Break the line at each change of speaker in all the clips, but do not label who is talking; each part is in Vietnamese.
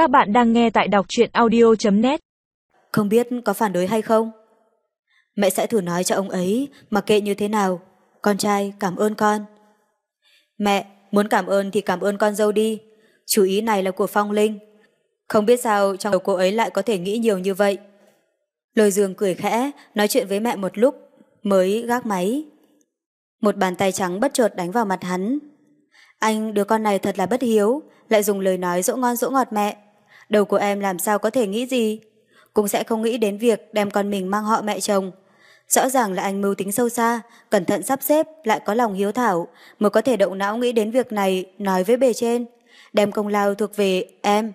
Các bạn đang nghe tại đọc truyện audio.net
Không biết có phản đối hay không? Mẹ sẽ thử nói cho ông ấy, mặc kệ như thế nào. Con trai cảm ơn con. Mẹ, muốn cảm ơn thì cảm ơn con dâu đi. Chú ý này là của Phong Linh. Không biết sao trong đầu cô ấy lại có thể nghĩ nhiều như vậy. Lôi dương cười khẽ, nói chuyện với mẹ một lúc, mới gác máy. Một bàn tay trắng bất chợt đánh vào mặt hắn. Anh đứa con này thật là bất hiếu, lại dùng lời nói dỗ ngon dỗ ngọt mẹ. Đầu của em làm sao có thể nghĩ gì? Cũng sẽ không nghĩ đến việc đem con mình mang họ mẹ chồng. Rõ ràng là anh mưu tính sâu xa, cẩn thận sắp xếp, lại có lòng hiếu thảo, mới có thể động não nghĩ đến việc này, nói với bề trên. Đem công lao thuộc về em.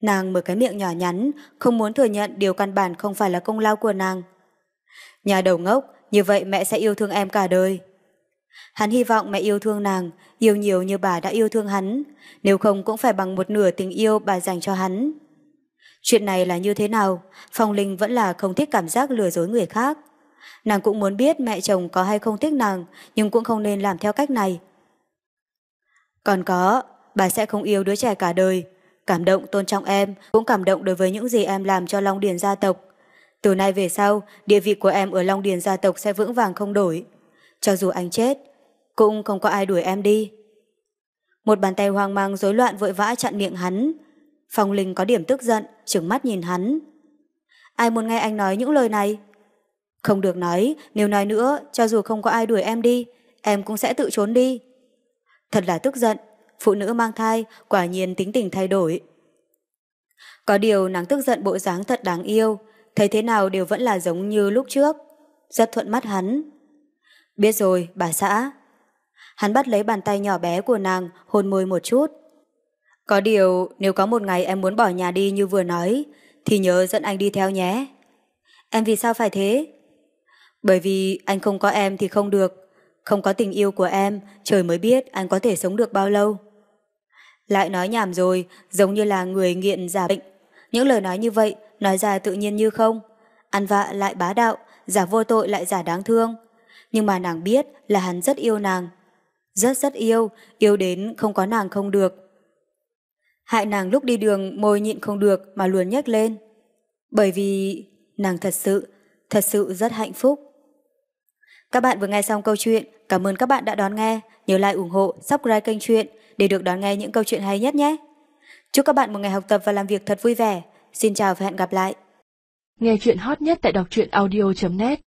Nàng mở cái miệng nhỏ nhắn, không muốn thừa nhận điều căn bản không phải là công lao của nàng. Nhà đầu ngốc, như vậy mẹ sẽ yêu thương em cả đời. Hắn hy vọng mẹ yêu thương nàng, yêu nhiều như bà đã yêu thương hắn, nếu không cũng phải bằng một nửa tình yêu bà dành cho hắn. Chuyện này là như thế nào, Phong Linh vẫn là không thích cảm giác lừa dối người khác. Nàng cũng muốn biết mẹ chồng có hay không thích nàng, nhưng cũng không nên làm theo cách này. Còn có, bà sẽ không yêu đứa trẻ cả đời. Cảm động tôn trọng em, cũng cảm động đối với những gì em làm cho Long Điền gia tộc. Từ nay về sau, địa vị của em ở Long Điền gia tộc sẽ vững vàng không đổi. Cho dù anh chết, cũng không có ai đuổi em đi. Một bàn tay hoang mang rối loạn vội vã chặn miệng hắn. Phong Linh có điểm tức giận, trừng mắt nhìn hắn. Ai muốn nghe anh nói những lời này? Không được nói, nếu nói nữa, cho dù không có ai đuổi em đi, em cũng sẽ tự trốn đi. Thật là tức giận, phụ nữ mang thai, quả nhiên tính tình thay đổi. Có điều nàng tức giận bộ dáng thật đáng yêu, thấy thế nào đều vẫn là giống như lúc trước. Rất thuận mắt hắn. Biết rồi, bà xã. Hắn bắt lấy bàn tay nhỏ bé của nàng, hôn môi một chút. Có điều, nếu có một ngày em muốn bỏ nhà đi như vừa nói, thì nhớ dẫn anh đi theo nhé. Em vì sao phải thế? Bởi vì anh không có em thì không được. Không có tình yêu của em, trời mới biết anh có thể sống được bao lâu. Lại nói nhảm rồi, giống như là người nghiện giả bệnh. Những lời nói như vậy, nói ra tự nhiên như không. Ăn vạ lại bá đạo, giả vô tội lại giả đáng thương. Nhưng mà nàng biết là hắn rất yêu nàng. Rất rất yêu, yêu đến không có nàng không được. Hại nàng lúc đi đường môi nhịn không được mà luôn nhếch lên. Bởi vì nàng thật sự, thật sự rất hạnh phúc. Các bạn vừa nghe xong câu chuyện, cảm ơn các bạn đã đón nghe. Nhớ like ủng hộ, subscribe kênh truyện để được đón nghe những câu chuyện hay nhất nhé. Chúc các bạn một ngày học tập và làm việc thật vui vẻ. Xin chào và hẹn gặp lại.
Nghe chuyện hot nhất tại đọc truyện audio.net